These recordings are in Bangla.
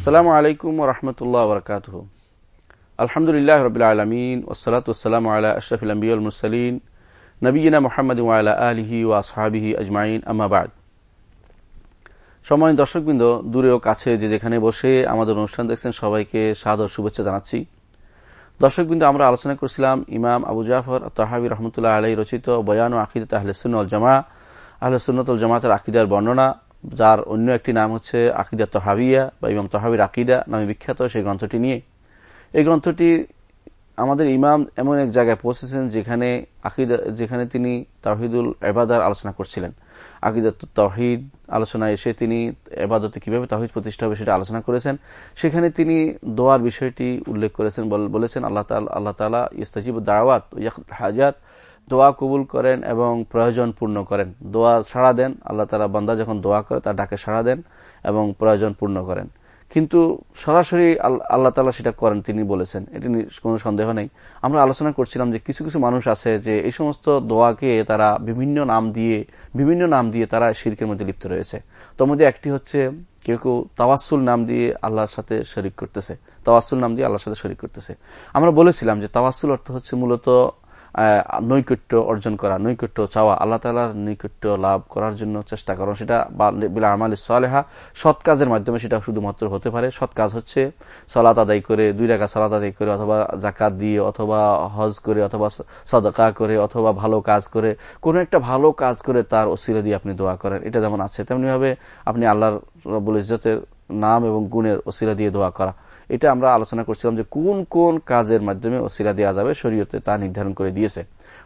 আসসালামু আলাইকুম রহমতুল্লাহ বরকাত আলহামদুলিল্লাহ রবিল আলমিন ওসালাতাম আল্লাহ আশরফুল আম্বিউল নবীনা মোহাম্মদ ওয়ালা আলহি ও আসহাবিহি আজমাইন আমাবাদ সময় দর্শকবৃন্দ, দূরে ও কাছে যে যেখানে বসে আমাদের অনুষ্ঠান দেখছেন, সবাইকে সাদর শুভেচ্ছা জানাচ্ছি। দর্শকবৃন্দ, আমরা আলোচনা করছিলাম ইমাম আবু জাফর তাহাবি রহমতুল্লাহ আলাই রচিত বয়ান ও আকিদ আহলেসুল জামা আহলেসুন্নতুল জামাতের আকিদার বর্ণনা। যার অন্য একটি নাম হচ্ছে আকিদা তহাবিয়া বা ইমাম তহাবির আকিদা নামে বিখ্যাত সেই গ্রন্থটি নিয়ে। এই গ্রন্থটি আমাদের ইমাম এমন এক জায়গায় পৌঁছেছেন যেখানে আকিদা, যেখানে তিনি তাহিদুল এবাদার আলোচনা করছিলেন। আকিদা তহিদ আলোচনায় এসে তিনি এবাদতে কীভাবে তহিদ প্রতিষ্ঠা হবে সেটা আলোচনা করেছেন। সেখানে তিনি দোয়ার বিষয়টি উল্লেখ করেছেন বলেছেন, আল্লাহ আল্লাহ তালা ইস্তাজিব দাওয়াত হাজাত দোয়া কবুল করেন এবং প্রয়োজন পূর্ণ করেন। দোয়া সাড়া দেন, আল্লাহ তালা বান্দা যখন দোয়া করে তার ডাকে সাড়া দেন এবং প্রয়োজন পূর্ণ করেন। কিন্তু সরাসরি আল্লাহ তালা সেটা করেন, তিনি বলেছেন। এটি কোনো সন্দেহ নেই। আমরা আলোচনা করছিলাম যে কিছু কিছু মানুষ আছে যে এই সমস্ত দোয়াকে তারা বিভিন্ন নাম দিয়ে, বিভিন্ন নাম দিয়ে তারা শিরকের মধ্যে লিপ্ত রয়েছে। তোর মধ্যে একটি হচ্ছে কেউ কেউ তাওয়াসুল নাম দিয়ে আল্লাহর সাথে শরিক করতেছে। তাওয়াসুল নাম দিয়ে আল্লাহর সাথে শরিক করতেছে। আমরা বলেছিলাম যে তাওয়াসুল অর্থ হচ্ছে মূলত নৈকট্য অর্জন করা, নৈকট্য চাওয়া, আল্লাহ তালার নৈকট্য লাভ করার জন্য চেষ্টা করো। সেটা বিলা আমাল সালেহা, সৎ কাজের মাধ্যমে সেটা শুধুমাত্র হতে পারে। সৎ কাজ হচ্ছে সলাত আদায় করে, দুই টাকা সলাত আদায় করে, অথবা জাকাত দিয়ে, অথবা হজ করে, অথবা সদকা করে, অথবা ভালো কাজ করে, কোন একটা ভালো কাজ করে তার ওসিলে দিয়ে আপনি দোয়া করেন। এটা যেমন আছে, তেমনিভাবে আপনি আল্লাহর রবুল ইজতের নাম এবং গুণের ওসিলা দিয়ে দোয়া করা। এটা আমরা আলোচনা করছিলাম যে কোন কোন কাজের মাধ্যমে ওসিলা দেওয়া যাবে, শরীয়তে তা নির্ধারণ করে দিয়েছে।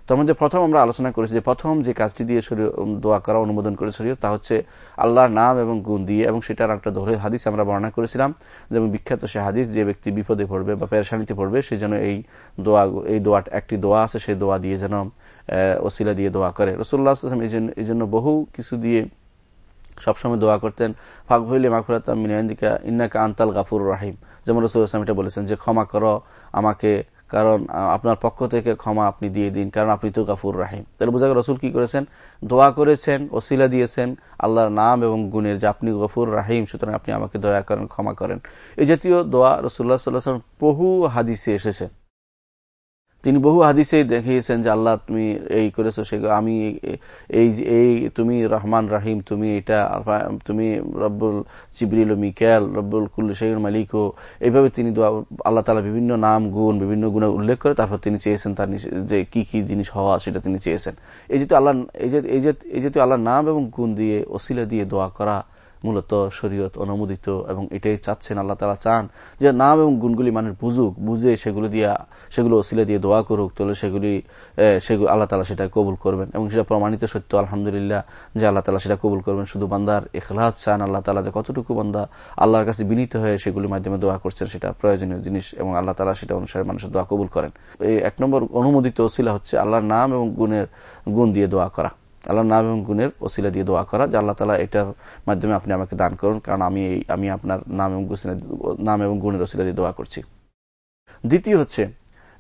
তার মধ্যে প্রথম আমরা আলোচনা করেছি যে প্রথম যে কাজটি দিয়ে দোয়া করা, অনুমোদন করে শরীয়ত, তা হচ্ছে আল্লাহর নাম এবং গুণ দিয়ে এবং সেটার একটা ধরে হাদিস আমরা বর্ণনা করেছিলাম। যেমন বিখ্যাত সে হাদিস, যে ব্যক্তি বিপদে পড়বে বা পেরেশানিতে পড়বে, সে যেন এই দোয়া এই দোয়া, একটি দোয়া আছে সেই দোয়া দিয়ে যেন ওসিলা দিয়ে দোয়া করে। রসুল্লাহ এই জন্য বহু কিছু দিয়ে সবসময় দোয়া করতেন। ফাঁক হইলে মাখুরাত ইন্নাকা আন্তাল গাফুর রাহিম। যেমন রসুল ইসলাম এটা বলেছেন যে, ক্ষমা করো আমাকে, কারণ আপনার পক্ষ থেকে ক্ষমা আপনি দিয়ে দিন, কারণ আপনি তো গাফুর রাহিম। তাহলে বোঝা গেল রসুল কি করেছেন? দোয়া করেছেন, ওসিলা দিয়েছেন, আল্লাহর নাম এবং গুণের যে আপনি গফুর রাহিম, সুতরাং আপনি আমাকে দয়া করেন, ক্ষমা করেন। এই জাতীয় দোয়া রসুল্লাহ সাল্লাহ বহু হাদিসে এসেছে। তিনি বহু হাদিসে দেখিয়েছেন যে আল্লাহ তুমি এই করেছ, সে আমি এই এই তুমি রহমান রাহিম, তুমি এটা তুমি রব্বুল চিবরিল মিকেল রব্বুল কুল শহীদ মালিক। এইভাবে তিনি আল্লাহ তালা বিভিন্ন নাম, গুণ, বিভিন্ন গুণের উল্লেখ করে তারপর তিনি চেয়েছেন তার যে কি কি জিনিস হওয়া সেটা তিনি চেয়েছেন। এই যেহেতু আল্লাহ এই যে এই যেহেতু আল্লাহর নাম এবং গুণ দিয়ে, ওসিলা দিয়ে দোয়া করা মূলত শরীয়ত অনুমোদিত এবং এটাই চাচ্ছেন আল্লাহ তালা চান যে নাম এবং গুণগুলি মানুষ বুঝুক, বুঝে সেগুলো দিয়ে, সেগুলো ওসিলে দিয়ে দোয়া করুক, তাহলে সেগুলি সেগুলো আল্লাহ তালা সেটা কবুল করবেন এবং সেটা প্রমাণিত সত্য, আলহামদুলিল্লাহ যে আল্লাহ তালা সেটা কবুল করবেন। শুধু বান্দার এখলাস চান আল্লাহ তালা যে কতটুকু বান্দা আল্লাহর কাছে বিনীত হয়ে সেগুলির মাধ্যমে দোয়া করছেন, সেটা প্রয়োজনীয় জিনিস এবং আল্লাহ তালা সেটা অনুসারে মানুষের দোয়া কবুল করেন। এই এক নম্বর অনুমোদিত ওসিলা হচ্ছে আল্লাহর নাম এবং গুণের, গুণ দিয়ে দোয়া করা। আল্লাহ নাম এবং গুণের ওসিলা দিয়ে দোয়া করা, যে আল্লাহ তালা এটার মাধ্যমে আপনি আমাকে দান করুন, কারণ আমি আমি আপনার নাম এবং নাম এবং গুণের ওসিলা দিয়ে দোয়া করছি। দ্বিতীয় হচ্ছে,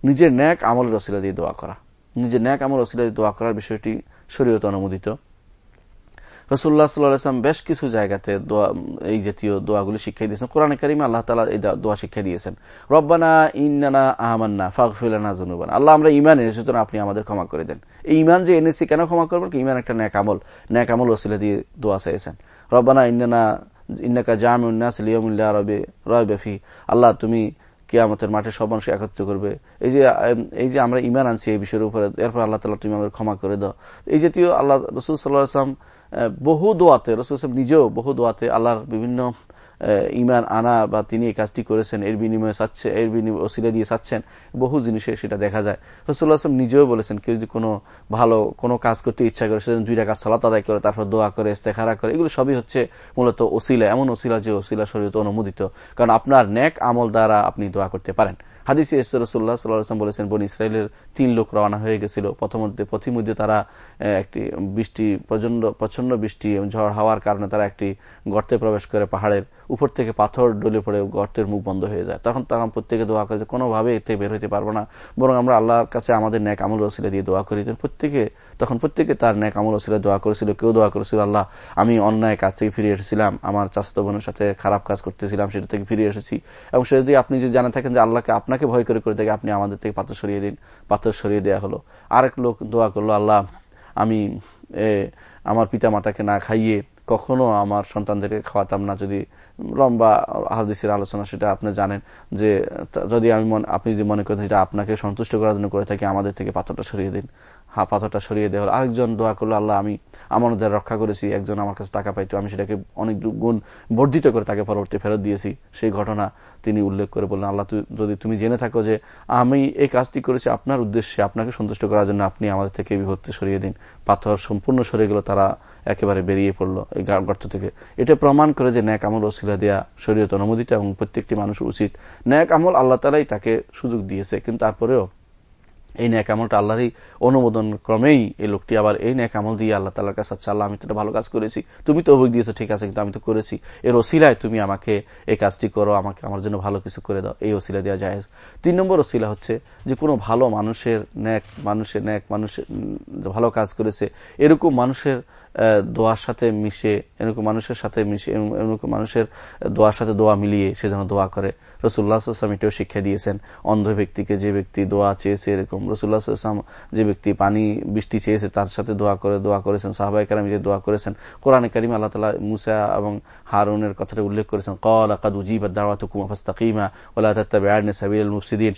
নিজের ন্যাক আমলের ওসিলা দিয়ে দোয়া করা। নিজের ন্যাক আমল ওসিলা দিয়ে দোয়া করার বিষয়টি শরীয়ত অনুমোদিত। রসুল্লাহ সাল্লাম বেশ কিছু জায়গাতে এই জাতীয় দোয়াগুলি শিক্ষা দিয়েছেন। কোরআন কারিমে আল্লাহ তালা এই দোয়া শিক্ষা দিয়েছেন। রব্বানা ইন্নানা আহমান্না ফাগফিলানা জুনুবান আল্লাহ, আমরা ইমান এনেছি, সুতরাং আপনি আমাদের ক্ষমা করে দেন। এই ইমান যে এনেছি কেন ক্ষমা করবেন ইমান একটা ন্যাক আমল, ন্যাক ওসিলা দিয়ে দোয়া চাইছেন। রব্বানা ইন্নানা, ইন্নাকা জাম উন্নাস লিয়মুল্লাহ রবে রয়বেফি আল্লাহ, তুমি কেয়ামতের মাঠে সব মানুষ একত্র করবে। এই যে এই যে আমরা ইমান আনছি এই বিষয়ের উপরে, এরপর আল্লাহ তালা তুমি আমাদের ক্ষমা করে দাও। এই জাতীয় আল্লাহ রসুল সাল্লাহ আসলাম বহু দোয়াতে, রসুল নিজেও বহু দোয়াতে আল্লাহর বিভিন্ন ইমান আনা বা তিনি এই কাজটি করেছেন, এর বিনিময়ে চাচ্ছে এর বিনিময় অসিলা দিয়ে চাচ্ছেন বহু জিনিসে সেটা দেখা যায়। রসুল্লাহ আসলাম নিজেও বলেছেন, কেউ যদি কোনো ভালো কোনো কাজ করতে ইচ্ছা করে সেদিন দুই টাকা সলাত আদায় করে, তারপর দোয়া করে, ইস্তেখারা করে, এগুলো সবই হচ্ছে মূলত ওসিলা, এমন ওসিলা যে ওসিলা শরীয়ত অনুমোদিত। কারণ আপনার ন্যাক আমল দ্বারা আপনি দোয়া করতে পারেন। হাদিসি রসুল্লাহ সাল্লাম বলেছেন, বন ইসরায়েলের তিন লোক রওনা হয়ে গেছিল। প্রথমধ্যে পথিমধ্যে তারা একটি বৃষ্টি প্রচণ্ড প্রচণ্ড বৃষ্টি এবং ঝড় হওয়ার কারণে তারা একটি গর্তে প্রবেশ করে পাহাড়ের উপর থেকে পাথর ডলে পড়ে গর্তের মুখ বন্ধ হয়ে যায়। তখন তখন প্রত্যেকে দোয়া করেছে কোনোভাবে এতে বের হইতে পারব না। বরং আমরা আল্লাহর কাছে আমাদের ন্যাক আমল রসিলা দিয়ে দোয়া করি। প্রত্যেকে, তখন প্রত্যেকে তার ন্যাক আমল রসিলা দোয়া করেছিল। কেউ দোয়া করেছিল, আল্লাহ, আমি অন্যায় কাজ থেকে ফিরে এসেছিলাম। আমার চাষত বোনের সাথে খারাপ কাজ করতেছিলাম, সেটা থেকে ফিরে এসেছি। এবং সে যদি আপনি যদি জানা থাকেন যে আল্লাহকে আপনাকে ভয় করে করে দেখে আপনি আমাদের থেকে পাথর সরিয়ে দিন, পাথর সরিয়ে দেওয়া হলো। আরেক লোক দোয়া করল, আল্লাহ, আমি আমার পিতা মাতাকে না খাইয়ে কখনো আমার সন্তানদেরকে খাওয়াতাম না। যদি লম্বা হাদিসের আলোচনা, সেটা আপনি জানেন যে যদি আমি আপনি যদি মনে করেন এটা আপনাকে সন্তুষ্ট করার জন্য করে থাকি, আমাদের থেকে পাথরটা সরিয়ে দিন। হা পাথরটা সরিয়ে দেওয়া আরেকজন দোয়া করল, আল্লাহ, আমি আমাদের রক্ষা করেছি, একজন আমার কাছে টাকা পাইতো, আমি সেটাকে অনেক গুণ বর্ধিত করে তাকে পরবর্তী ফেরত দিয়েছি। সেই ঘটনা তিনি উল্লেখ করে বললেন, আল্লাহ যদি তুমি জেনে থাকো যে আমি এই কাজটি করেছি আপনার উদ্দেশ্যে, আপনাকে সন্তুষ্ট করার জন্য আপনি আমাদের থেকে বিভক্তি সরিয়ে দিন। পাথর সম্পূর্ণ সরে গেল, তারা একেবারে বেরিয়ে পড়ল এই গর্ত থেকে। এটা প্রমাণ করে যে ন্যাক আমল ওসিলা দেয়া শরীয়ত অনুমোদিত এবং প্রত্যেকটি মানুষের উচিত। ন্যাক আমল আল্লাহ তালাই তাকে সুযোগ দিয়েছে, কিন্তু তারপরেও এই ন্যাক আমলটা আল্লাহরই অনুমোদন ক্রমেই এই লোকটি আবার এই ন্যাক আমল দিয়ে আল্লাহ তালার কাছে আচ্ছা আল্লাহ, আমি তো ভালো কাজ করেছি। তুমি তো অভিযোগ দিয়েছ, ঠিক আছে, কিন্তু আমি তো করেছি। এর ওসিলায় তুমি আমাকে এই কাজটি করো, আমাকে আমার জন্য ভালো কিছু করে দাও। এই ওসিলা দেওয়া যায় তিন নম্বর ওসিলা হচ্ছে যে কোনো ভালো মানুষের ন্যাক মানুষের ন্যাক, মানুষের ভালো কাজ করেছে, এরকম মানুষের দোয়ার সাথে মিশে, এরকম মানুষের সাথে মিশে এরকম মানুষের দোয়ার সাথে দোয়া মিলিয়ে সে যেন দোয়া করে। রসুল্লাহাম এটাও শিক্ষা দিয়েছেন, অন্ধ ব্যক্তিকে যে ব্যক্তি দোয়া চেয়েছে এরকম রসুল্লাহাম যে ব্যক্তি পানি, বৃষ্টি চেয়েছে তার সাথে দোয়া করে, দোয়া করেছেন সাহবাই কালাম যে দোয়া করেছেন। কোরআনে কারিম আল্লাহ তালা মুসা এবং হারুনের কথাটা উল্লেখ করেছেন কল আকাদ উজিব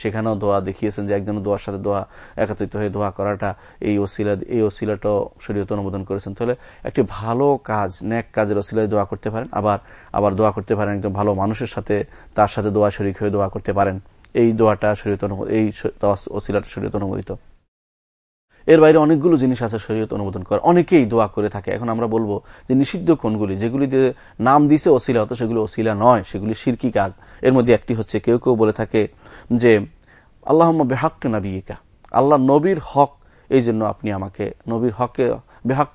সেখানেও দোয়া দেখিয়েছেন যে একজন দোয়ার সাথে দোয়া একত্রিত হয়ে দোয়া করাটা এই ওসিলা, এই ওসিলাটাও শরীয়ত অনুমোদন করেছেন। তাহলে একটি ভালো কাজ ন্যাক কাজের ওসিলায় দোয়া করতে পারেন। আবার আবার দোয়া করতে পারেন একদম ভালো মানুষের সাথে, তার সাথে দোয়া শরিক হয়ে দোয়া করতে পারেন। এই দোয়াটা শরীয়ত এই ওসিলাটা শরীয়ত অনুমোদিত। এর বাইরে অনেকগুলো জিনিস আছে শরীয়ত অনুমোদন করে অনেকেই দোয়া করে থাকে। এখন আমরা বলব যে নিষিদ্ধ কোনগুলি? যেগুলি নাম দিছে ওসিলা হতো সেগুলি ওসিলা নয়, সেগুলি সিরকি কাজ। এর মধ্যে একটি হচ্ছে, কেউ কেউ বলে থাকে যে আল্লাহ বেহাক নবীকা আল্লাহ নবীর হক, এই জন্য আপনি আমাকে, নবীর হকে বেহাক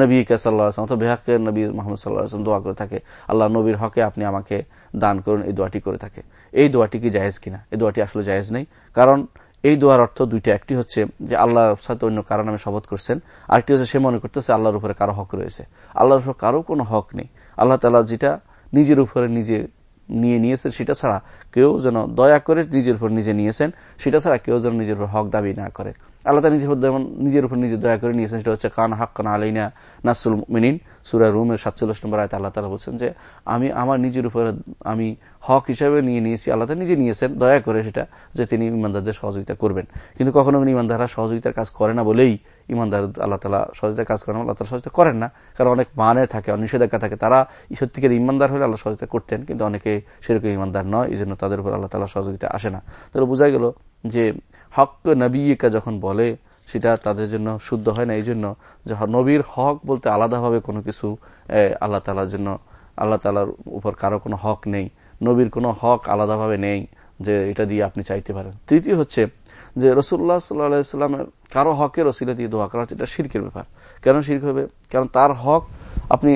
নবীকে সাল্লাহ অথবা বেহাকে নবী মোহাম্মদ সাল্লাহ দোয়া করে থাকে। আল্লাহ নবীর হকে আপনি আমাকে দান করুন, এই দোয়াটি করে থাকে। এই দোয়াটি কি জায়েজ কিনা? এই দোয়াটি আসলে জায়েজ নেই। কারণ এই দোয়ার অর্থ দুইটা, একটি হচ্ছে যে আল্লাহর সাথে অন্য কারও নামে শপথ করছেন, আরেকটি হচ্ছে সে মনে করতেছে আল্লাহর উপরে কারও হক রয়েছে। আল্লাহর উপর কারও কোনো হক নেই। আল্লাহ তালা যেটা নিজের উপরে নিজে নিয়ে নিয়েছেন সেটা ছাড়া কেউ যেন দয়া করে নিজের উপর নিজে নিয়েছেন, সেটা ছাড়া কেউ যেন নিজের উপর হক দাবি না করে। আল্লাহ নিজের যেমন নিজের উপর নিজে দয়া করে নিয়েছেন। সেটা হচ্ছে, কান হাক কান আলাইনা নাসুল মিনিন সুরা রুমের সাতচল্লিশ নম্বর আয়তা আল্লাহ তালা বলছেন যে, আমি আমার নিজের উপর, আমি হক হিসাবে নিয়ে নিয়েছি, আল্লাহ নিজে নিয়েছেন। দয়া করে সেটা যে তিনি ইমানদারদের সহযোগিতা করবেন। কিন্তু কখনো ইমানদাররা সহযোগিতার কাজ করে না বলেই ইমানদার আল্লাহ তালা সহযোগিতার কাজ করেন আল্লাহ তালা সহযোগিতা করেন না। কারণ অনেক মানে থাকে নিষেধাজ্ঞা থাকে। তারা সত্যিকার ইমানদার হলে আল্লাহ সহযোগিতা করতেন, কিন্তু অনেকে সেরকম ইমানদার নয়। এই জন্য তাদের উপর আল্লাহ তালা সহযোগিতা আসে না। তাহলে বোঝা গেল যে হক নবীকা যখন বলে, সেটা তাদের জন্য শুদ্ধ হয় না এই জন্য যে নবীর হক বলতে আলাদাভাবে কোনো কিছু আল্লাহ তালার জন্য, আল্লাহ তালার উপর কারও কোনো হক নেই। নবীর কোনো হক আলাদাভাবে নেই যে এটা দিয়ে আপনি চাইতে পারেন। তৃতীয় হচ্ছে যে রসুল্লাহ সাল্লাহামের কারও হকের রসিলা দিয়ে দোয়া করা হচ্ছে, এটা শিরকের ব্যাপার। কেন শির্ক হবে? কারণ তার হক, আপনি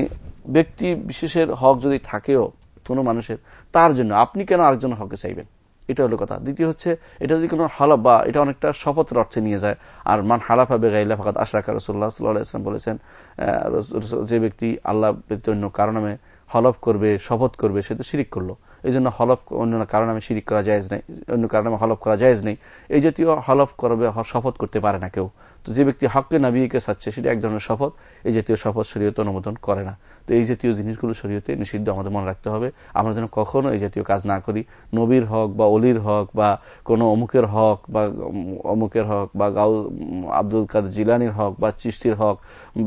ব্যক্তি বিশেষের হক যদি থাকেও কোনো মানুষের, তার জন্য। আপনি কেন আরেকজন হকে চাইবেন? এটা হলো কথা। দ্বিতীয় হচ্ছে, এটা যদি কোনো হালাফ বা এটা অনেকটা শপথের অর্থে নিয়ে যায়, আর মান হালাফা বেগাইলা ফাকাত আশরাকা রসুল্লাহ সাল্লাহ ইসলাম বলেছেন যে ব্যক্তি আল্লাহ অন্য নামে হলফ করবে, শপথ করবে, সে তো শিরিক করল। এই জন্য হলফ অন্য কারও নামে শিরিক করা যায় নেই, অন্য কারণে হলফ করা যায় নেই। এই জাতীয় হলফ করবে শপথ করতে পারে না কেউ। তো যে ব্যক্তি হককে নাবিকে চাচ্ছে, সেটা এক ধরনের শপথ। এই জাতীয় শপথ শরীয়তে অনুমোদন করে না। তো এই জাতীয় জিনিসগুলো শরীয়তে নিষিদ্ধ আমাদের মনে রাখতে হবে। আমরা যেন কখনো এই জাতীয় কাজ না করি। নবীর হক বা অলির হক বা কোনো অমুকের হক বা অমুকের হক বা গাউ আব্দুল কাদের জিলানির হক বা চিস্তির হক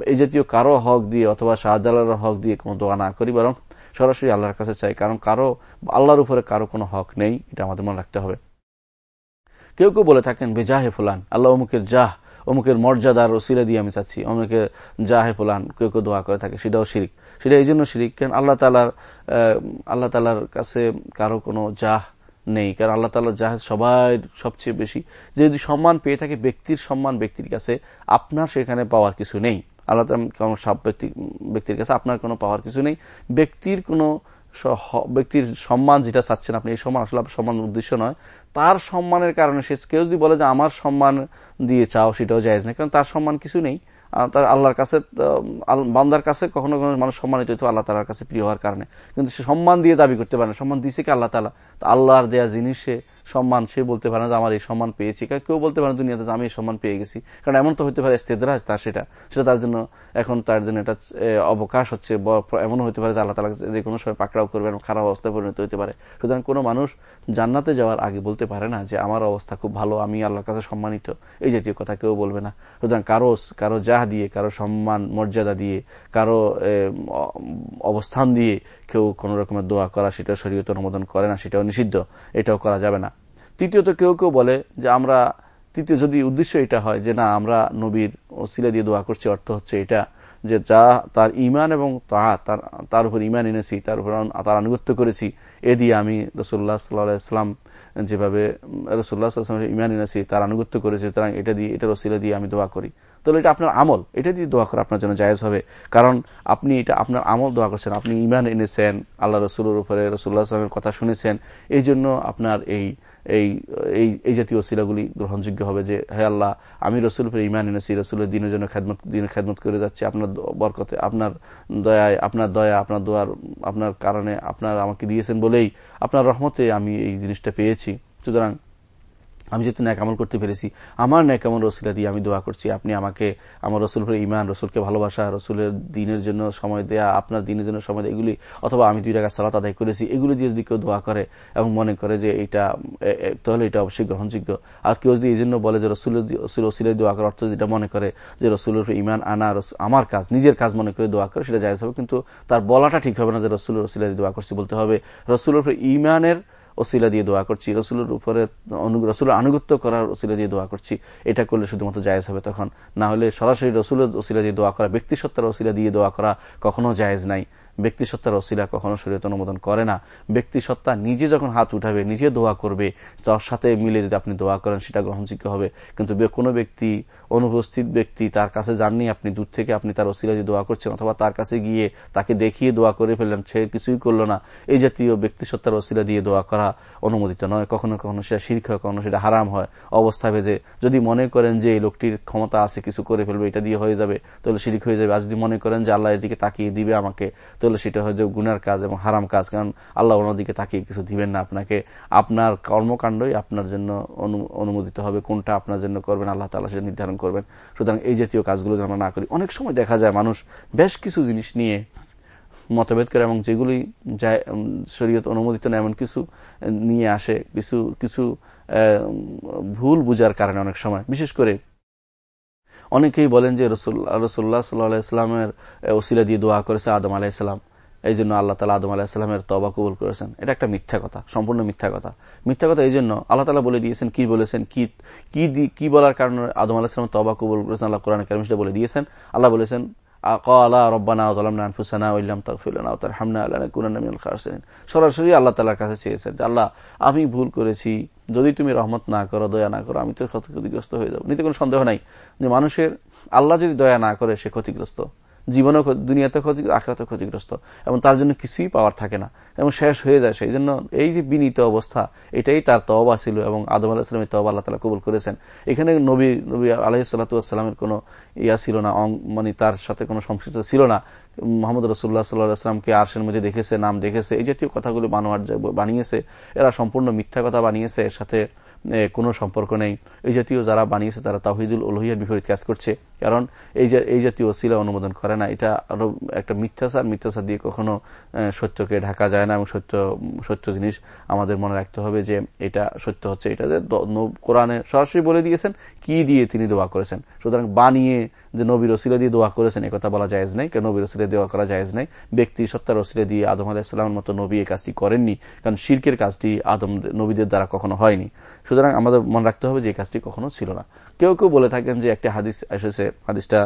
এই জাতীয় কারও হক দিয়ে অথবা শাহজালার হক দিয়ে কোনো দোয়া না করি। বরং সরাসরি আল্লাহর কাছে চাই। কারণ কারও, আল্লাহর উপরে কারও কোনো হক নেই, এটা আমাদের মনে রাখতে হবে। কেউ কেউ বলে থাকেন বেজাহে ফুলান, আল্লাহ অমুকের জাহ। অমুকের মর্যাদার ওসিলা দিয়ে আমি চাচ্ছি, অমুকে জাহে ফুলান, কেউ কেউ দোয়া করে থাকে, সেটাও শিরিক। সেটা এই জন্য শিরিক, কেন আল্লাহ তালার আল্লাহ তালার কাছে কারও কোনো জাহ নেই, কারণ আল্লাহ তালা যা সবাই সবচেয়ে বেশি। যে যদি সম্মান পেয়ে থাকে, ব্যক্তির সম্মান ব্যক্তির কাছে, আপনার সেখানে পাওয়ার কিছু নেই। আল্লাহ কোন সব ব্যক্তি, ব্যক্তির কাছে আপনার কোনো পাওয়ার কিছু নেই। ব্যক্তির কোনো ব্যক্তির সম্মান যেটা চাচ্ছেন আপনি, এই সম্মান আসলে সম্মান উদ্দেশ্য নয়। তার সম্মানের কারণে সে কেউ যদি বলে যে আমার সম্মান দিয়ে চাও, সেটাও যায় না কারণ তার সম্মান কিছু নেই। তার আল্লাহর কাছে বান্দার কাছে কখনো কখনো মানুষ সম্মানিত হইতো আল্লাহ তালার কাছে প্রিয় হওয়ার কারণে। কিন্তু সে সম্মান দিয়ে দাবি করতে পারে না। সম্মান দিয়েছে কি আল্লাহ তালা আল্লাহর দেয়া জিনিসে সম্মান, সে বলতে পারে না যে আমার এই সম্মান পেয়েছি। কেউ বলতে পারে দুনিয়াতে আমি এই সম্মান পেয়ে গেছি। কারণ এমন তো হতে পারে ইস্তেদরাজ তার সেটা। সেটা তার জন্য এখন তার জন্য এটা অবকাশ হচ্ছে। এমনও হতে পারে যে আল্লাহ তালা যে কোনো সময় পাকড়াও করবে এবং খারাপ অবস্থায় পরিণত হতে পারে। সুতরাং কোনো মানুষ জান্নাতে যাওয়ার আগে বলতে পারে না যে আমার অবস্থা খুব ভালো, আমি আল্লাহর কাছে সম্মানিত। এই জাতীয় কথা কেউ বলবে না। সুতরাং কারও কারও জাহ দিয়ে, কারও সম্মান, মর্যাদা দিয়ে, কারও অবস্থান দিয়ে কেউ কোন রকমের দোয়া করা সেটা শরীয়ত অনুমোদন করে না, সেটাও নিষিদ্ধ। এটাও করা যাবে না। তৃতীয়ত কেউ কেউ বলে যে আমরা, তৃতীয় যদি উদ্দেশ্য এটা হয় যে না, আমরা নবীর ওসিলা দিয়ে দোয়া করছি, অর্থ হচ্ছে এটা, যে যা তার ইমান এবং তার তার উপর ইমান এনেছি, তার উপর তার আনুগত্য করেছি, এ দিয়ে আমি রসুল্লাহ সাল্লাহাম যেভাবে রসুল্লাহ ইমান এনেছি, তার আনুগত্য করেছি, সুতরাং এটা দিয়ে, এটার ওসিলা দিয়ে আমি দোয়া করি। তাহলে এটা আপনার আমল। এটা দিয়ে দোয়া করা আপনার জন্য জায়েজ হবে। কারণ আপনি এটা আপনার আমল দোয়া করছেন। আপনি ইমান এনেছেন, আল্লাহ রসুলের উপরে রসুল্লাহ আসলামের কথা শুনেছেন। এই জন্য আপনার এই এই এই জাতীয় শিলাগুলি গ্রহণযোগ্য হবে যে, হে আল্লাহ, আমি রসুল উপরে ইমান এনেছি, রসুলের দিনের জন্য খেদমত, দিনের খেদমত করে যাচ্ছি। আপনার বরকতে, আপনার দয়ায়, আপনার দয়া, আপনার দোয়ার, আপনার কারণে আপনার আমাকে দিয়েছেন বলেই আপনার রহমতে আমি এই জিনিসটা পেয়েছি। সুতরাং আমি যেহেতু ন্যাক আমল করতে পেরেছি, আমার ন্যাক আমল রসুলা দিয়ে আমি দোয়া করছি, আপনি আমাকে আমার রসুল ফের ইমান রসুলকে ভালোবাসা, রসুলের দিনের জন্য সময় দেয়া, আপনার দিনের জন্য সময় দেয়, এগুলি, অথবা আমি দুই টাকা সালাত আদায় করেছি, এগুলি দিয়ে যদি কেউ দোয়া করে এবং মনে করে যে এটা তাহলে এটা অবশ্যই গ্রহণযোগ্য। আর কেউ যদি এই জন্য বলে যে রসুল রসুল রসুলের দোয়া করার অর্থ যেটা মনে করে যে রসুলের ইমান আনা আমার কাজ, নিজের কাজ মনে করে দোয়া করে, সেটা যায় হবে, কিন্তু তার বলাটা ঠিক হবে না যে রসুল রসুলের দোয়া করছি বলতে হবে। রসুলের ইমানের ওসিলা দিয়ে দোয়া করছি, রসুলের উপরে রসুলের আনুগত্য করার ওসিলা দিয়ে দোয়া করছি। এটা করলে শুধুমাত্র জায়েজ হবে তখন। না হলে সরাসরি রসুলের ওসিলা দিয়ে দোয়া করা ব্যক্তি সত্তার ওসিলা দিয়ে দোয়া করা কখনো জায়েজ নাই। ব্যক্তি সত্তার অশিলা কখনো শরীয়ত অনুমোদন করে না। ব্যক্তি সত্তা নিজে যখন হাত উঠাবে, নিজে দোয়া করবে, তার সাথে মিলে যদি আপনি দোয়া করেন, সেটা গ্রহণযোগ্য হবে। কিন্তু কোনো ব্যক্তি, অনুপস্থিত ব্যক্তি তার কাছে যাননি, আপনি দূর থেকে আপনি তার অশিলা দিয়ে দোয়া করছেন, অথবা তার কাছে গিয়ে তাকে দেখিয়ে দোয়া করে ফেললেন, সে কিছুই করল না। এই জাতীয় ব্যক্তি সত্তার অশিলা দিয়ে দোয়া করা অনুমোদিত নয়। কখনো কখনো সেটা শির্ক হয়, কখনো সেটা হারাম হয়। অবস্থা ভেজে যদি মনে করেন যে এই লোকটির ক্ষমতা আছে, কিছু করে ফেলবে, এটা দিয়ে হয়ে যাবে, তাহলে শিরিক হয়ে যাবে। আর যদি মনে করেন যে আল্লাহ এদিকে তাকিয়ে দিবে আমাকে তাহলে সেটা হয়তো গুনার কাজ এবং হারাম কাজ। কারণ আল্লাহ ওনাদিকে তাকিয়ে কিছু দিবেন না আপনাকে। আপনার কর্মকাণ্ডই আপনার জন্য অনুমোদিত হবে, কোনটা আপনার জন্য করবেন, আল্লাহ তালা সেটা নির্ধারণ করবেন। সুতরাং এই জাতীয় কাজগুলো যেন আমরা না করি। অনেক সময় দেখা যায় মানুষ বেশ কিছু জিনিস নিয়ে মতভেদ করে এবং যেগুলি শরীয়ত অনুমোদিত না, এমন কিছু নিয়ে আসে। কিছু কিছু ভুল বুঝার কারণে অনেক সময়। বিশেষ করে অনেকেই বলেন যে রসুল্লাহ সাল্লাহ ইসলামের ওসিলা দিয়ে দোয়া করেছে আদম আলাহিসাম এই জন্য আল্লাহ তালা আদম আলাহিসাল্লামের তবা কবুল করেছেন। এটা একটা মিথ্যা কথা, সম্পূর্ণ মিথ্যা কথা। মিথ্যা কথা এই জন্য আল্লাহ তালা বলে দিয়েছেন, কি বলেছেন, কি কি বলার কারণে আদম আলাহিসাম তবা কবুল করেছেন, আল্লাহ কোরআন কারিমটা বলে দিয়েছেন। আল্লাহ বলেছেন সরাসরি আল্লাহ তালার কাছে চেয়েছেন যে, আল্লাহ, আমি ভুল করেছি, যদি তুমি রহমত না করো, দয়া না করো, আমি তো ক্ষতিগ্রস্ত হয়ে যাব। নিতে কোনো সন্দেহ নাই যে, মানুষের, আল্লাহ যদি দয়া না করে, সে ক্ষতিগ্রস্ত। জীবনও দুনিয়াতে ক্ষতি আখাতে ক্ষতিগ্রস্ত। এবং তার জন্য কিছুই পাওয়ার থাকে না। এবং শেষ হয়ে যায়। সেই জন্য এই যে বিনীত অবস্থা, এটাই তার তবা ছিল এবং আদম আলাহিসামের তবা আল্লাহ তালা কবুল করেছেন। এখানে নবী নবী আলাহিসাল্লাতামের কোন ইয়া ছিল না মানে তার সাথে কোনো সংশ্লিষ্ট ছিল না। মোহাম্মদ রসুল্লাহ সাল্লাহামকে আরশের মধ্যে দেখেছে, নাম দেখেছে। এই জাতীয় কথাগুলো বানোয়ার বানিয়েছে। এরা সম্পূর্ণ মিথ্যা কথা বানিয়েছে। এর সাথে কোনো সম্পর্ক নেই। এই জাতীয় যারা বানিয়েছে তারা তাহিদুল উলহিয়ার বিপরীত কাজ করছে। কারণ এই জাতীয় ওসিলা অনুমোদন করে না। এটা আরও একটা মিথ্যাচার। মিথ্যাচার দিয়ে কখনো সত্যকে ঢাকা যায় না এবং সত্য সত্য জিনিস আমাদের মনে রাখতে হবে যে এটা সত্য হচ্ছে। এটা যে কোরআনে সরাসরি বলে দিয়েছেন কি দিয়ে তিনি দোয়া করেছেন? সুতরাং বানিয়ে যে নবীর ওসিলা দিয়ে দোয়া করেছেন কথা বলা যায়জ নাই। কেন নবীর ওসিলা দোয়া করা যায়জ নাই? ব্যক্তি সত্তার ওসিলা দিয়ে আদম আলাহিসাল্লামের মতো নবী এই কাজটি করেননি, কারণ শির্কের কাজটি আদম নবীদের দ্বারা কখনো হয়নি। সুতরাং আমাদের মনে রাখতে হবে যে এই কাজটি কখনো ছিল না। কেউ কেউ বলে থাকেন যে একটি হাদিস এসেছে, হাদিসটা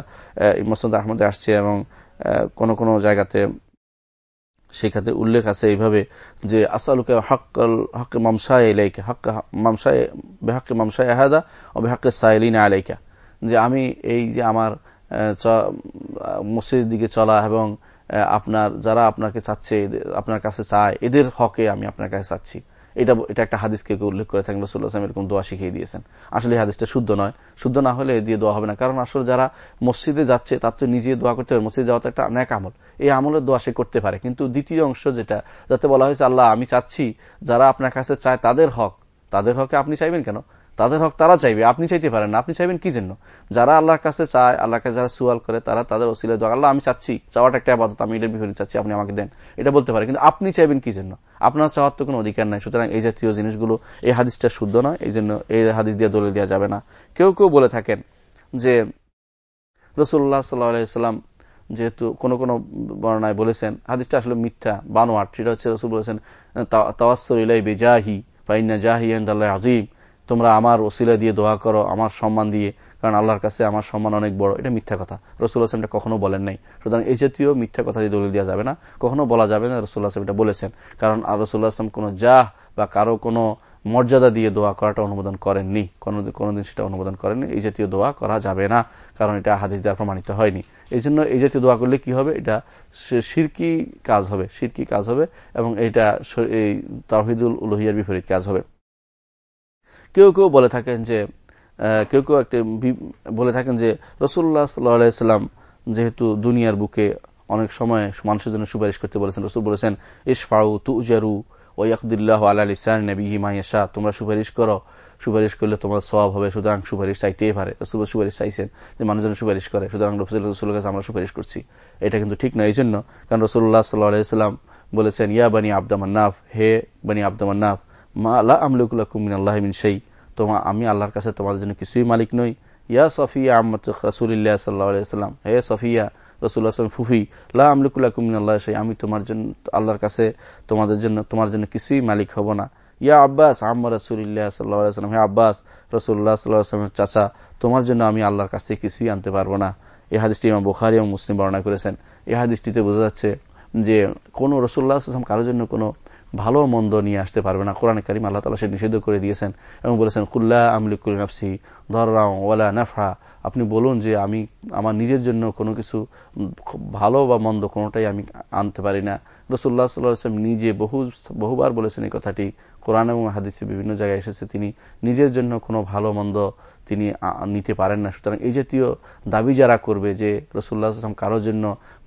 মসন্দ আহমদে আসছে এবং কোন কোন জায়গাতে সেখানে উল্লেখ আছে এইভাবে যে আসালুকে হকাল হকে মামসায় এলাইকা হক মামসায় বেহাক্কে মামসায় আহাদা, ও বেহাক্কে সাইলিনা আলাইকা। যে আমি এই যে আমার মসজিদের দিকে চলা এবং আপনার, যারা আপনাকে চাচ্ছে, আপনার কাছে চায়, এদের হকে আমি আপনার কাছে চাচ্ছি। এটা এটা একটা হাদিসকে উল্লেখ করে থাকেন রসুল্লাহাম এরকম দোয়া শিখিয়ে দিয়েছেন। আসলে হাদিসটা শুদ্ধ নয়। শুদ্ধ না হলে দিয়ে দোয়া হবে না। কারণ আসলে যারা মসজিদে যাচ্ছে, তার তো নিজে দোয়া করতে হবে। মসজিদে যাওয়া একটা অনেক আমল। এই আমলের দোয়া সে করতে পারে। কিন্তু দ্বিতীয় অংশ যেটা, যাতে বলা হয়েছে, আল্লাহ আমি চাচ্ছি, যারা আপনার কাছে চায় তাদের হক, তাদের হকে আপনি চাইবেন কেন? তাদের হক তারা চাইবে, আপনি চাইতে পারেন না, আপনি চাইবেন কি জন্য? যারা আল্লাহর কাছে চায় আল্লাহকে যারা সুয়াল করে, তারা তাদের অসিলে দোয়া, আল্লাহ আমি চাচ্ছি, চাওয়াটা একটা আবাদত, আমি এটার বিপরীত চাচ্ছি, আপনি আমাকে দেন। এটা বলতে পারে, কিন্তু আপনি চাইবেন কি জন্য? আপনার চাওয়ার তো কোনো অধিকার নাই, সুতরাং এই জাতীয় জিনিসগুলো, এই হাদিসটা শুদ্ধ নয়, এই জন্য এই হাদিস দিয়ে দলে দেওয়া যাবে না। কেউ কেউ বলে থাকেন যে রসুল্লাহ সাল্লাম যেহেতু কোন কোন বর্ণায় বলেছেন, হাদিসটা আসলে মিথ্যা, বানোয়াট, সেটা হচ্ছে রসুল বলেছেন তাওয়াসর ফাইনা জাহি আজিম তোমরা আমার ওসিলা দিয়ে দোয়া করো, আমার সম্মান দিয়ে, কারণ আল্লাহর কাছে আমার সম্মান অনেক বড়। এটা মিথ্যা কথা। রসুল আসলামটা কখনো বলেন নাই। সুতরাং এই জাতীয় মিথ্যা কথা দিয়ে দলিল দেওয়া যাবে না। কখনো বলা যাবে না রসুল্লাহ আসলাম এটা বলেছেন। কারণ আর রসুল্লাহ আসলাম কোন জাহ বা কারও কোনো মর্যাদা দিয়ে দোয়া করাটা অনুমোদন করেননি। কোনোদিন সেটা অনুমোদন করেননি। এই জাতীয় দোয়া করা যাবে না, কারণ এটা হাদিস দ্বারা প্রমাণিত হয়নি। এই জন্য এই জাতীয় দোয়া করলে কি হবে? এটা সিরকি কাজ হবে সিরকি কাজ হবে এবং এটা এই তাহিদুল উলহিয়ার বিপরীত কাজ হবে। কেউ কেউ বলে থাকেন যে কেউ কেউ একটা বলে থাকেন যে রসুল্লাহ সাল্লাম যেহেতু দুনিয়ার বুকে অনেক সময় মানুষের জন্য সুপারিশ করতে বলেছেন, রসুল বলেছেন ইসফাউ তুজারু ওয়াকদুল্লাহ আল্লাহ ইসান নবী তোমরা সুপারিশ করো। সুপারিশ করলে তোমার সব হবে, সুতরাং সুপারিশ চাইতেই পারে। রসুল সুপারিশ চাইছেন যে মানুষজন সুপারিশ করে, সুতরাং রসুলের কাছে আমরা সুপারিশ করছি। এটা কিন্তু ঠিক নয় এই জন্য কারণ রসুল্লাহ সাল্লাহাম বলেছেন, ইয়া বানি আব্দামান্নাফ হে বানি আব্দামান্নাফ মা আল্লাহ আমলুকুল্লাহমিন আল্লাহ মিন সেই তোমা আমি আল্লাহর কাছে তোমাদের জন্য কিছুই মালিক নই। ইয়া সফিয়া আহমদ রাসুলিল্লাহ সাল্লাহাম হে সফিয়া রসুল আসলাম ফুফি, লা আমলিকুল্লাহমিন আল্লাহ সেই আমি তোমার জন্য আল্লাহর কাছে তোমাদের জন্য তোমার জন্য কিছুই মালিক হব না। ইয়া আব্বাস আহমদ রসুল্লাহ সাল্লাহাম হে আব্বাস রসুল্লাহ সাল্লাহামের চাচা, তোমার জন্য আমি আল্লাহর কাছ থেকে কিছুই আনতে পারব না। এই হাদিসটি ইমাম বুখারি এবং মুসলিম বর্ণনা করেছেন। এই হাদিসটিতে বোঝা যাচ্ছে যে কোন রসুল্লাহ আসলাম কারোর জন্য কোনো ভালো মন্দ নিয়ে আসতে পারবে না। কোরআন করিম আল্লাহ তালা সে নিষিদ্ধ করে দিয়েছেন এবং বলেছেন খুল্লা আমলিকুল নাফসি ধররাও ওয়ালা নাফা আপনি বলুন যে আমি আমার নিজের জন্য কোনো কিছু ভালো বা মন্দ কোনোটাই আমি আনতে পারি না। রসুল্লাহ সাল্লাম নিজে বহু, বহুবার বলেছেন এই কথাটি। কোরআন এবং হাদিসে বিভিন্ন জায়গায় এসেছে, তিনি নিজের জন্য কোনো ভালো মন্দ তিনি নিতে পারেন না। সুতরাং এই জাতীয় দাবি যারা করবে যে রসুল্লাহ আসলাম কারোর জন্য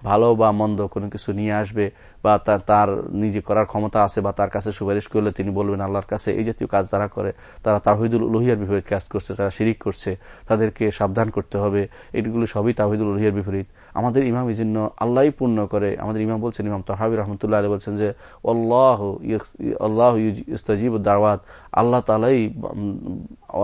ভালো বা মন্দ কোনো কিছু নিয়ে আসবে বা তার তার নিজে করার ক্ষমতা আছে বা তার কাছে সুপারিশ করলে তিনি বলবেন আল্লাহর কাছে এই জাতীয় কাজ যারা করে, তারা তাহিদুল উলহিয়ার বিপরীত কাজ করছে, তারা শিরিক করছে, তাদেরকে সাবধান করতে হবে। এগুলো সবই তাহিদুল উলহিয়ার বিপরীত। আমাদের ইমাম এই জন্য আল্লাহ পূর্ণ করে। আমাদের ইমাম বলছেন, ইমাম তহাবি রহমতুল্লাহ আলী বলছেন যে, আল্লাহ আল্লাহ ইস্তাজিব দাওয়াত। আল্লাহ তালাই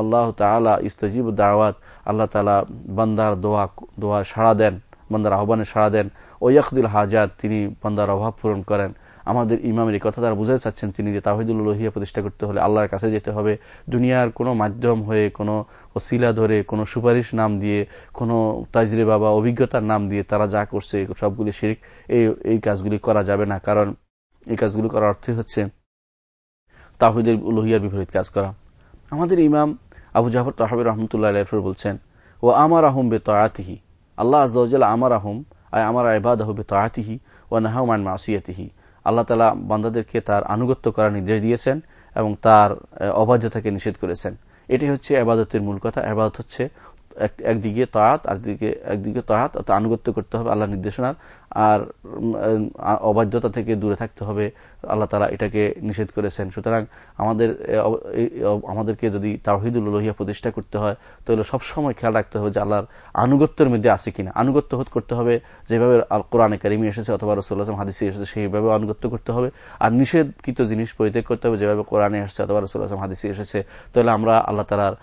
আল্লাহ তালা ইস্তাজিব দাওয়াত। আল্লাহ তালা বান্দার দোয়া দোয়া সাড়া দেন, বান্দার আহ্বানে সাড়া দেন। ওয়াকদুল হাজাত, তিনি বান্দার অভাব পূরণ করেন। আমাদের ইমামের এই কথা তারা বুঝাতে চাচ্ছেন, তিনি যে তাহিদুল লোহিয়া প্রতিষ্ঠা করতে হলে আল্লাহর কাছে যেতে হবে। দুনিয়ার কোনো মাধ্যম হয়ে, কোনো ওসিলা ধরে, কোনো সুপারিশ নাম দিয়ে, কোনো তাজরে বাবা অভিজ্ঞতার নাম দিয়ে তারা যা করছে, সবগুলি শিরিক, এই এই কাজগুলি করা যাবে না। কারণ এই কাজগুলি করার অর্থই হচ্ছে তাহিদুল লোহিয়ার বিপরীত কাজ করা। আমাদের ইমাম আবু জাফর তাহাবির রহমতুল্লাহ বলছেন ও আমার আহম বে তয়াতিহি আল্লাহ আজ্লা আমার আহম আমার আইবাদ হবে তাহাতিহি ও নাহমান মাসিয়াতিহি। আল্লাহ তালা বান্দাদেরকে তার আনুগত্য করার নির্দেশ দিয়েছেন এবং তার অবাধ্যতাকে নিষেধ করেছেন। এটি হচ্ছে আবাদতের মূল কথা। আবাদত হচ্ছে একদিকে তাঁত আর দিকে, একদিকে তাঁত আনুগত্য করতে হবে আল্লাহ নির্দেশনার। আর অবাধ্যতা থেকে দূরে থাকতে হবে। আল্লাহ তালা এটাকে নিষেধ করেছেন। সুতরাং আমাদের আমাদেরকে যদি তাহিদুল লোহিয়া প্রতিষ্ঠা করতে হয়, তাহলে সবসময় খেয়াল রাখতে হবে যে আল্লাহর আনুগত্যের মধ্যে আছে কিনা। আনুগত্য করতে হবে, যেভাবে কোরআনে কারিমি এসেছে অথবা রসুল্লাহাম হাদিসে এসেছে সেইভাবে আনুগত্য করতে হবে। আর নিষেধকৃত জিনিস পরিত্যাগ করতে হবে, যেভাবে কোরআনে এসেছে অথবা রসুল্লাহাম হাদিসে এসেছে, তাহলে আমরা আল্লাহ তালার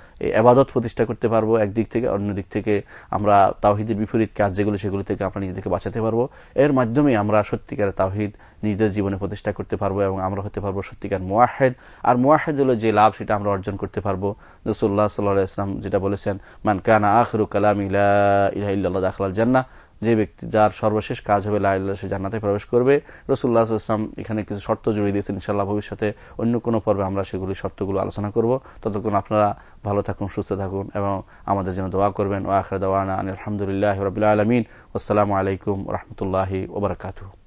আবাদত প্রতিষ্ঠা করতে পারব একদিক থেকে, অন্য দিক থেকে আমরা তাহিদের বিপরীত কাজ যেগুলো, সেগুলো থেকে আমরা নিজেদেরকে বাঁচাতে পারব। এর মাধ্যমে আমরা সত্যিকার তাহিদ নিজেদের জীবনে প্রতিষ্ঠা করতে পারব এবং আমরা হতে পারব সত্যিকার মোয়াহেদ আর মোয়াহেদ হলো যে লাভ, সেটা আমরা অর্জন করতে পারব। রসুল্লাহ সাল্লাহ ইসলাম যেটা বলেছেন, মান কানা আখরু কালাম ইহ দাখলাল জান্না যে ব্যক্তি যার সর্বশেষ কাজ হবে লাইল্লাহ সে জান্নাতে প্রবেশ করবে। রসুল্লাহ এখানে কিছু শর্ত জড়িয়ে দিয়েছেন ইনশাল্লাহ ভবিষ্যতে অন্য কোনো পর্বে আমরা সেগুলি, শর্তগুলো আলোচনা করব। ততক্ষণ আপনারা ভালো থাকুন, সুস্থ থাকুন এবং আমাদের জন্য দোয়া করবেন। ও আখরে দাওয়ানা আলহামদুলিল্লাহ রবিল আলমিন। আসসালামু আলাইকুম রহমতুল্লাহি ওবরাকাতু